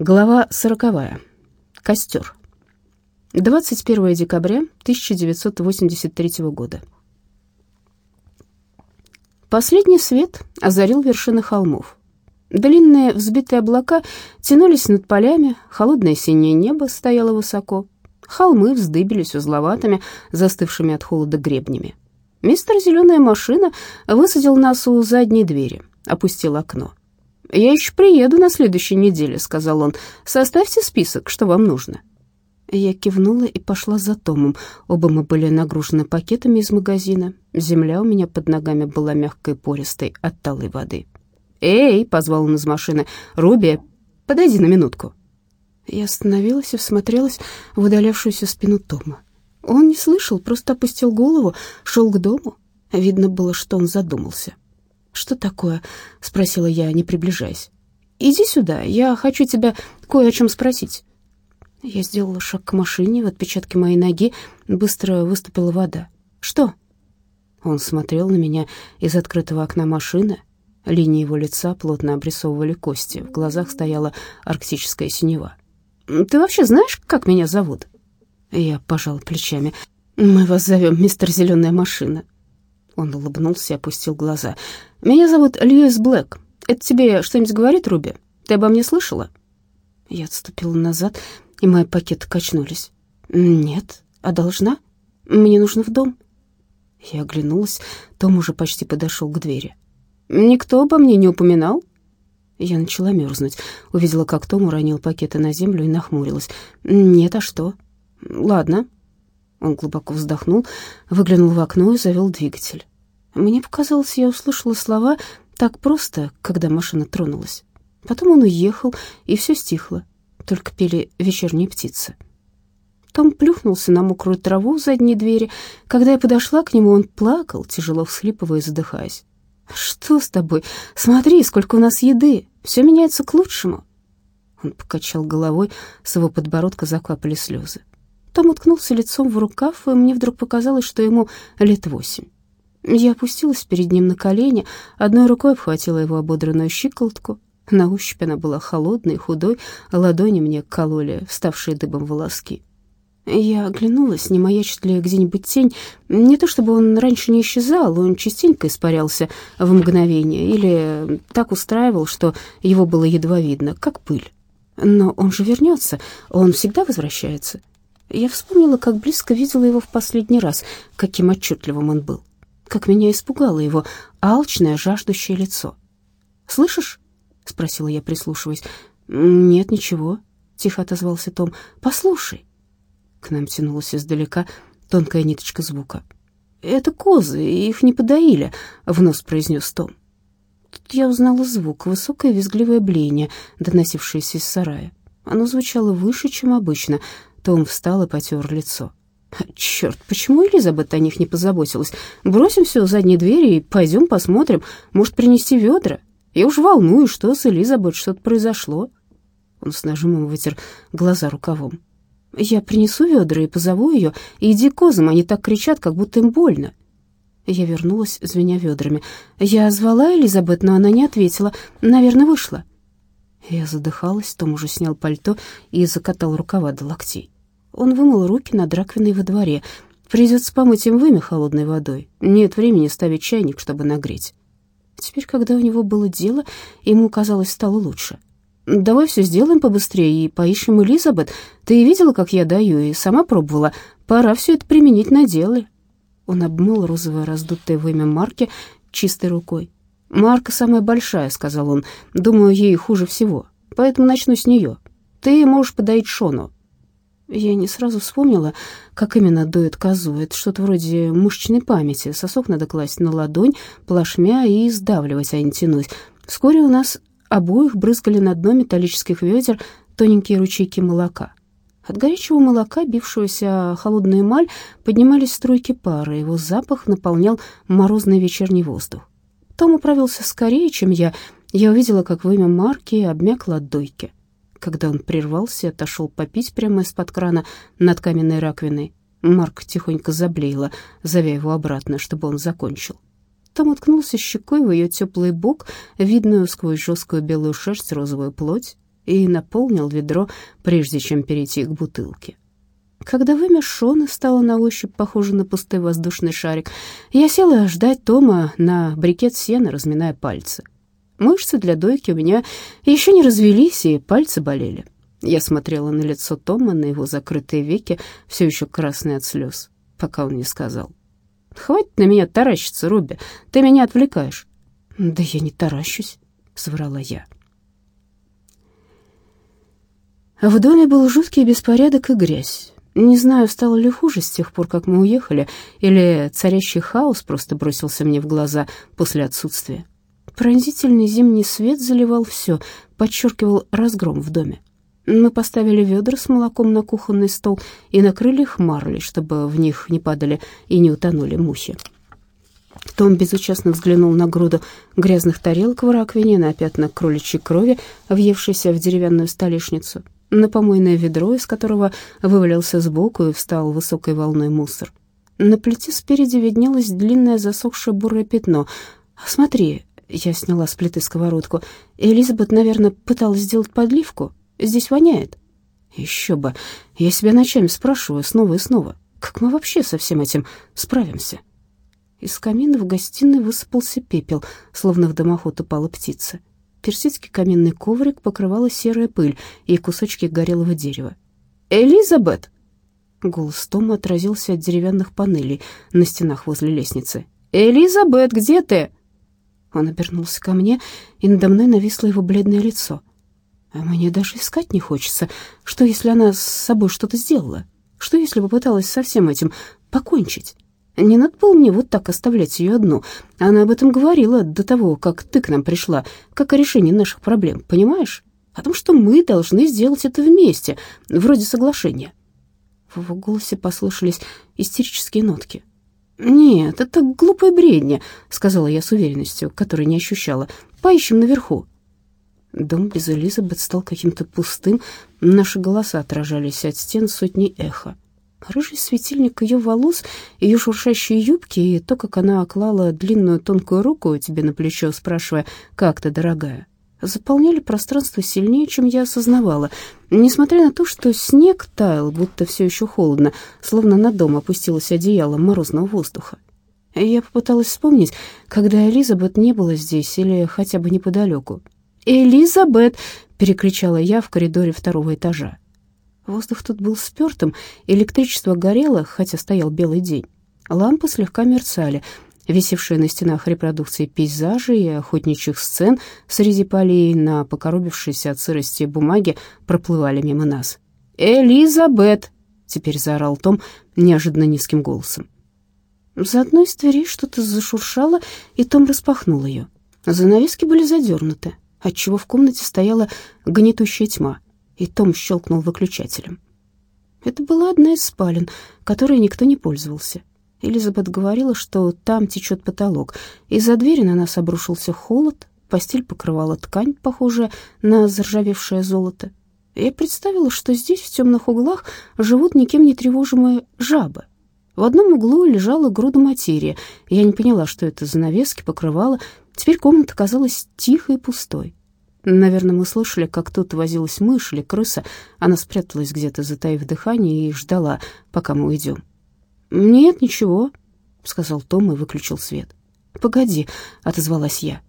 Глава сороковая. Костер. 21 декабря 1983 года. Последний свет озарил вершины холмов. Длинные взбитые облака тянулись над полями, холодное синее небо стояло высоко. Холмы вздыбились узловатыми, застывшими от холода гребнями. Мистер Зеленая машина высадил нас у задней двери, опустил окно. «Я еще приеду на следующей неделе», — сказал он. «Составьте список, что вам нужно». Я кивнула и пошла за Томом. Оба мы были нагружены пакетами из магазина. Земля у меня под ногами была мягкой пористой от талой воды. «Эй!» — позвал он из машины. «Руби, подойди на минутку». Я остановилась и всмотрелась в удалявшуюся спину Тома. Он не слышал, просто опустил голову, шел к дому. Видно было, что он задумался. «Что такое?» — спросила я, не приближаясь. «Иди сюда, я хочу тебя кое о чем спросить». Я сделала шаг к машине, в отпечатке моей ноги быстро выступила вода. «Что?» Он смотрел на меня из открытого окна машины. Линии его лица плотно обрисовывали кости, в глазах стояла арктическая синева. «Ты вообще знаешь, как меня зовут?» Я пожал плечами. «Мы вас зовем мистер Зеленая машина». Он улыбнулся и опустил глаза. «Меня зовут Льюис Блэк. Это тебе что-нибудь говорит, Руби? Ты обо мне слышала?» Я отступила назад, и мои пакеты качнулись. «Нет, а должна? Мне нужно в дом». Я оглянулась, Том уже почти подошел к двери. «Никто обо мне не упоминал?» Я начала мерзнуть, увидела, как Том уронил пакеты на землю и нахмурилась. «Нет, а что?» «Ладно». Он глубоко вздохнул, выглянул в окно и завел двигатель. Мне показалось, я услышала слова так просто, когда машина тронулась. Потом он уехал, и все стихло, только пели вечерние птицы. Том плюхнулся на мокрую траву в задней двери. Когда я подошла к нему, он плакал, тяжело всхлипывая и задыхаясь. «Что с тобой? Смотри, сколько у нас еды! Все меняется к лучшему!» Он покачал головой, с его подбородка закапали слезы. Том уткнулся лицом в рукав, и мне вдруг показалось, что ему лет восемь. Я опустилась перед ним на колени, одной рукой обхватила его ободранную щиколотку. На ощупь она была холодной, худой, ладони мне кололи вставшие дыбом волоски. Я оглянулась, не маячит ли где-нибудь тень. Не то чтобы он раньше не исчезал, он частенько испарялся в мгновение или так устраивал, что его было едва видно, как пыль. Но он же вернется, он всегда возвращается. Я вспомнила, как близко видела его в последний раз, каким отчетливым он был как меня испугало его алчное, жаждущее лицо. «Слышишь?» — спросила я, прислушиваясь. «Нет, ничего», — тихо отозвался Том. «Послушай». К нам тянулась издалека тонкая ниточка звука. «Это козы, их не подоили», — в нос произнес Том. Тут я узнала звук, высокое визгливое блеяние, доносившееся из сарая. Оно звучало выше, чем обычно. Том встал и потер лицо. Черт, почему Элизабет о них не позаботилась? Бросим все в задней двери и пойдем посмотрим. Может, принести ведра? Я уж волнуюсь, что с Элизабет что-то произошло. Он с нажимом вытер глаза рукавом. Я принесу ведра и позову ее. Иди козам, они так кричат, как будто им больно. Я вернулась, звеня ведрами. Я звала Элизабет, но она не ответила. Наверное, вышла. Я задыхалась, Том уже снял пальто и закатал рукава до локтей. Он вымыл руки над раковиной во дворе. Придется помыть им вымя холодной водой. Нет времени ставить чайник, чтобы нагреть. Теперь, когда у него было дело, ему, казалось, стало лучше. «Давай все сделаем побыстрее и поищем Элизабет. Ты видела, как я даю, и сама пробовала. Пора все это применить на деле». Он обмыл розовое раздутое вымя Марки чистой рукой. «Марка самая большая», — сказал он. «Думаю, ей хуже всего, поэтому начну с нее. Ты можешь подоить Шону. Я не сразу вспомнила, как именно дует козу. Это что-то вроде мышечной памяти. Сосок надо класть на ладонь, плашмя и сдавливать, а не тянуть. Вскоре у нас обоих брызгали на дно металлических ведер тоненькие ручейки молока. От горячего молока, бившегося холодную эмаль, поднимались струйки пара, его запах наполнял морозный вечерний воздух. Том управился скорее, чем я. Я увидела, как вымя Марки обмякло от дойки. Когда он прервался и отошел попить прямо из-под крана над каменной раковиной, Марк тихонько заблеяла, зовя его обратно, чтобы он закончил. Том уткнулся щекой в ее теплый бок, видную сквозь жесткую белую шерсть розовую плоть. и наполнил ведро, прежде чем перейти к бутылке. Когда вымя Шона стало на ощупь похоже на пустой воздушный шарик, я села ждать Тома на брикет сена, разминая пальцы. Мышцы для дойки у меня еще не развелись, и пальцы болели. Я смотрела на лицо Тома, на его закрытые веки, все еще красные от слез, пока он не сказал. «Хватит на меня таращиться, Робби, ты меня отвлекаешь». «Да я не таращусь», — соврала я. В доме был жуткий беспорядок и грязь. Не знаю, стало ли хуже с тех пор, как мы уехали, или царящий хаос просто бросился мне в глаза после отсутствия. Пронзительный зимний свет заливал все, подчеркивал разгром в доме. Мы поставили ведра с молоком на кухонный стол и накрыли их марлей, чтобы в них не падали и не утонули мухи. Том безучастно взглянул на груду грязных тарелок в раковине, на пятна кроличьей крови, въевшейся в деревянную столешницу на помойное ведро, из которого вывалился сбоку и встал высокой волной мусор. На плите спереди виднелось длинное засохшее бурое пятно. «Смотри», — я сняла с плиты сковородку, «Элизабет, наверное, пыталась сделать подливку. Здесь воняет». «Еще бы. Я себя ночами спрашиваю снова и снова, как мы вообще со всем этим справимся?» Из камина в гостиной высыпался пепел, словно в дымоход упала птица. Персидский каминный коврик покрывала серая пыль и кусочки горелого дерева. «Элизабет!» Голос Тома отразился от деревянных панелей на стенах возле лестницы. «Элизабет, где ты?» Он обернулся ко мне, и надо мной нависло его бледное лицо. А мне даже искать не хочется. Что, если она с собой что-то сделала? Что, если попыталась со всем этим покончить? Не надо было мне вот так оставлять ее одну. Она об этом говорила до того, как ты к нам пришла, как о решении наших проблем, понимаешь? О том, что мы должны сделать это вместе, вроде соглашения». В его голосе послышались истерические нотки. «Нет, это глупая бредня», — сказала я с уверенностью, которой не ощущала. «Поищем наверху». Дом без Элизабет стал каким-то пустым, наши голоса отражались от стен сотни эха. Рыжий светильник ее волос, ее шуршащие юбки и то, как она оклала длинную тонкую руку тебе на плечо, спрашивая «Как ты, дорогая?», заполняли пространство сильнее, чем я осознавала. Несмотря на то, что снег таял, будто все еще холодно, словно на дом опустилось одеяло морозного воздуха. Я попыталась вспомнить, когда Элизабет не было здесь или хотя бы неподалеку. «Элизабет!» — перекричала я в коридоре второго этажа. Воздух тут был спёртым, электричество горело, хотя стоял белый день. Лампы слегка мерцали, висевшие на стенах репродукции пейзажей и охотничьих сцен среди полей на покоробившейся от сырости бумаге проплывали мимо нас. «Элизабет!» — теперь заорал Том неожиданно низким голосом. За одной из дверей что-то зашуршало, и Том распахнул ее. Занавески были задернуты, отчего в комнате стояла гнетущая тьма — и Том щелкнул выключателем. Это была одна из спален, которой никто не пользовался. Элизабет говорила, что там течет потолок. Из-за двери на нас обрушился холод, постель покрывала ткань, похожая на заржавевшее золото. Я представила, что здесь, в темных углах, живут никем не тревожимые жабы. В одном углу лежала груда материи. Я не поняла, что это занавески, покрывало. Теперь комната казалась тихой и пустой. Наверное, мы слышали, как тут возилась мышь или крыса. Она спряталась где-то, затаив дыхание, и ждала, пока мы уйдем. «Нет, ничего», — сказал Том и выключил свет. «Погоди», — отозвалась я.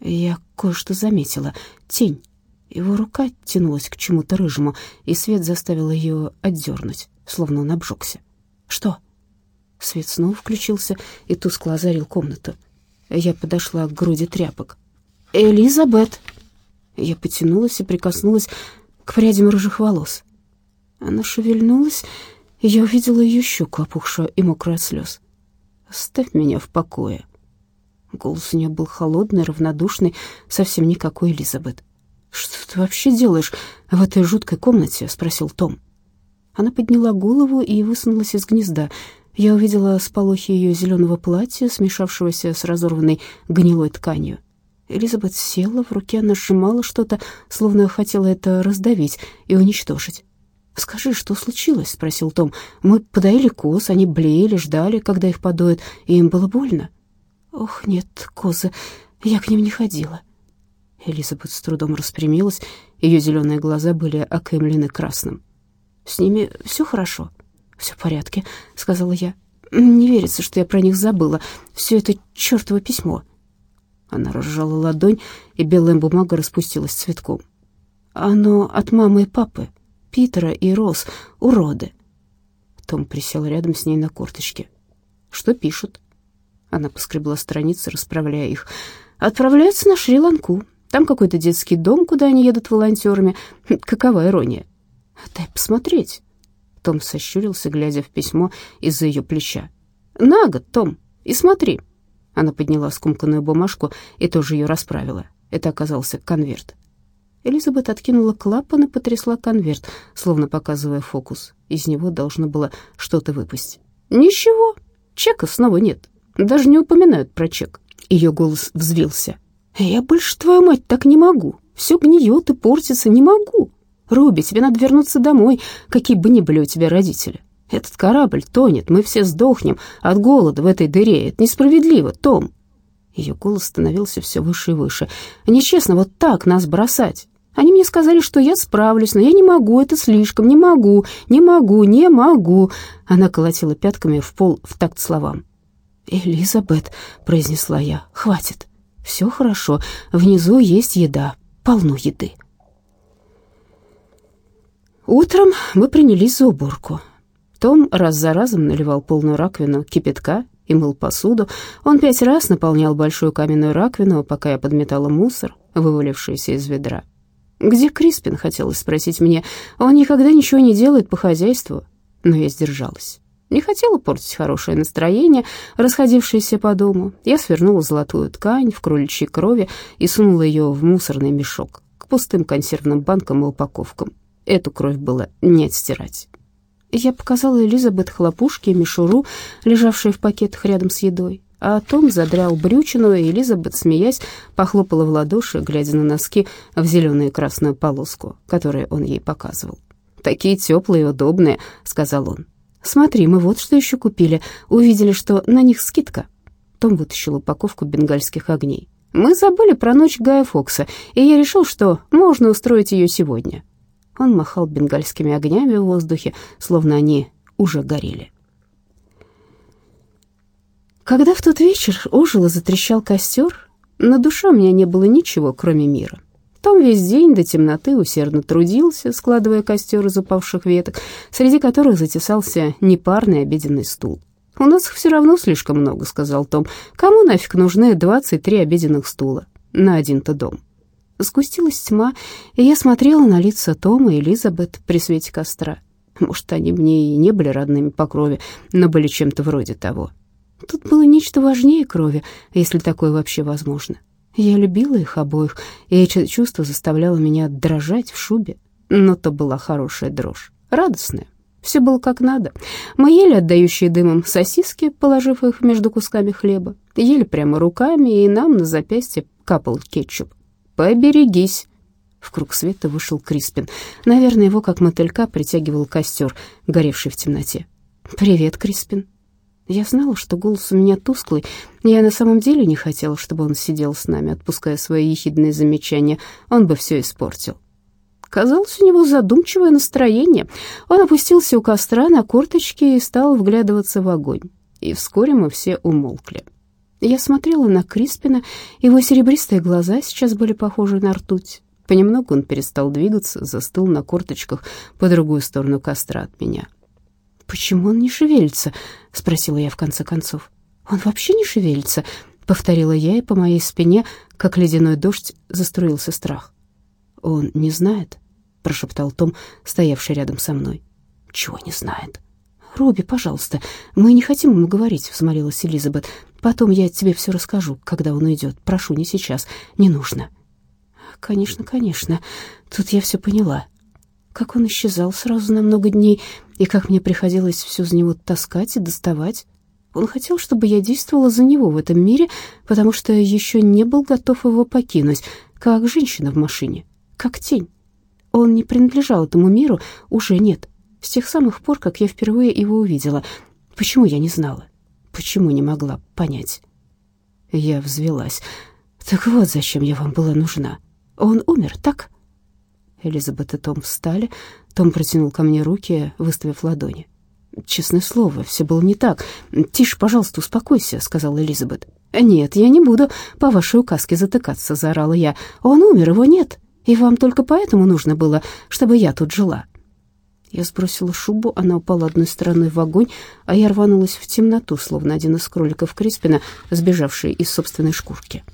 Я кое-что заметила. Тень. Его рука тянулась к чему-то рыжему, и свет заставил ее отдернуть, словно он обжегся. «Что?» Свет снова включился и тускло озарил комнату. Я подошла к груди тряпок. «Элизабет!» Я потянулась и прикоснулась к прядям рыжих волос. Она шевельнулась, я увидела ее щеку, опухшую и мокрую от слез. «Оставь меня в покое». Голос у нее был холодный, равнодушный, совсем не как у Элизабет. «Что ты вообще делаешь в этой жуткой комнате?» — спросил Том. Она подняла голову и высунулась из гнезда. Я увидела сполохи ее зеленого платья, смешавшегося с разорванной гнилой тканью. Элизабет села, в руке она сжимала что-то, словно хотела это раздавить и уничтожить. «Скажи, что случилось?» — спросил Том. «Мы подоили коз, они блеяли, ждали, когда их подоют, и им было больно». «Ох, нет, козы, я к ним не ходила». Элизабет с трудом распрямилась Ее зеленые глаза были окаймлены красным. «С ними все хорошо?» «Все в порядке», — сказала я. «Не верится, что я про них забыла. Все это чертово письмо». Она разжала ладонь, и белая бумага распустилась цветком. «Оно от мамы и папы, Питера и Рос, уроды». Том присел рядом с ней на корточке. «Что пишут?» Она поскребла страницы, расправляя их. «Отправляются на Шри-Ланку. Там какой-то детский дом, куда они едут волонтерами. Какова ирония?» «Дай посмотреть». Том сощурился, глядя в письмо из-за ее плеча. «На год, Том, и смотри». Она подняла скомканную бумажку и тоже ее расправила. Это оказался конверт. Элизабет откинула клапан и потрясла конверт, словно показывая фокус. Из него должно было что-то выпасть. «Ничего, чека снова нет. Даже не упоминают про чек». Ее голос взвился. «Я больше, твою мать, так не могу. Все гниет и портится, не могу. Руби, тебе надо вернуться домой, какие бы ни были у тебя родители. Этот корабль тонет, мы все сдохнем от голода в этой дыре. Это несправедливо, Том». Ее голос становился все выше и выше. «Нечестно вот так нас бросать. Они мне сказали, что я справлюсь, но я не могу, это слишком, не могу, не могу, не могу». Она колотила пятками в пол в такт словам. «Элизабет», — произнесла я, — «хватит. Все хорошо, внизу есть еда, полно еды». Утром мы принялись за уборку. Том раз за разом наливал полную раковину кипятка и мыл посуду. Он пять раз наполнял большую каменную раковину, пока я подметала мусор, вывалившийся из ведра. «Где Криспин?» — хотелось спросить мне. «Он никогда ничего не делает по хозяйству». Но я сдержалась. Не хотела портить хорошее настроение, расходившееся по дому. Я свернула золотую ткань в кроличьей крови и сунула ее в мусорный мешок к пустым консервным банкам и упаковкам. Эту кровь было не отстирать. Я показала Элизабет хлопушки и мишуру, лежавшие в пакетах рядом с едой. А Том задрал брючину, и Элизабет, смеясь, похлопала в ладоши, глядя на носки в зеленую и красную полоску, которую он ей показывал. «Такие теплые и удобные», — сказал он. «Смотри, мы вот что еще купили. Увидели, что на них скидка». Том вытащил упаковку бенгальских огней. «Мы забыли про ночь Гая Фокса, и я решил, что можно устроить ее сегодня». Он махал бенгальскими огнями в воздухе, словно они уже горели. Когда в тот вечер ожил и затрещал костер, на душе у меня не было ничего, кроме мира. Том весь день до темноты усердно трудился, складывая костер из упавших веток, среди которых затесался непарный обеденный стул. «У нас их все равно слишком много», — сказал Том. «Кому нафиг нужны 23 обеденных стула на один-то дом?» Сгустилась тьма, и я смотрела на лица Тома и Элизабет при свете костра. Может, они мне и не были родными по крови, но были чем-то вроде того. Тут было нечто важнее крови, если такое вообще возможно. Я любила их обоих, и это чувство заставляло меня дрожать в шубе. Но то была хорошая дрожь, радостная. Все было как надо. Мы ели отдающие дымом сосиски, положив их между кусками хлеба. Ели прямо руками, и нам на запястье капал кетчуп. «Поберегись!» В круг света вышел Криспин. Наверное, его, как мотылька, притягивал костер, горевший в темноте. «Привет, Криспин». Я знала, что голос у меня тусклый. Я на самом деле не хотела, чтобы он сидел с нами, отпуская свои ехидные замечания. Он бы все испортил. Казалось, у него задумчивое настроение. Он опустился у костра на корточки и стал вглядываться в огонь. И вскоре мы все умолкли. Я смотрела на Криспина, его серебристые глаза сейчас были похожи на ртуть. Понемногу он перестал двигаться, застыл на корточках по другую сторону костра от меня. «Почему он не шевелится?» — спросила я в конце концов. «Он вообще не шевелится?» — повторила я, и по моей спине, как ледяной дождь, заструился страх. «Он не знает?» — прошептал Том, стоявший рядом со мной. «Чего не знает?» «Руби, пожалуйста, мы не хотим ему говорить», — взмолилась Элизабет. «Потом я тебе все расскажу, когда он уйдет. Прошу, не сейчас, не нужно». «Конечно, конечно, тут я все поняла. Как он исчезал сразу на много дней, и как мне приходилось все за него таскать и доставать. Он хотел, чтобы я действовала за него в этом мире, потому что еще не был готов его покинуть, как женщина в машине, как тень. Он не принадлежал этому миру, уже нет с тех самых пор, как я впервые его увидела. Почему я не знала? Почему не могла понять? Я взвелась. Так вот, зачем я вам была нужна. Он умер, так? Элизабет и Том встали. Том протянул ко мне руки, выставив ладони. «Честное слово, все было не так. Тише, пожалуйста, успокойся», — сказала Элизабет. «Нет, я не буду по вашей указке затыкаться», — заорала я. «Он умер, его нет, и вам только поэтому нужно было, чтобы я тут жила». Я сбросила шубу, она упала одной стороной в огонь, а я рванулась в темноту, словно один из кроликов Криспина, сбежавший из собственной шкурки.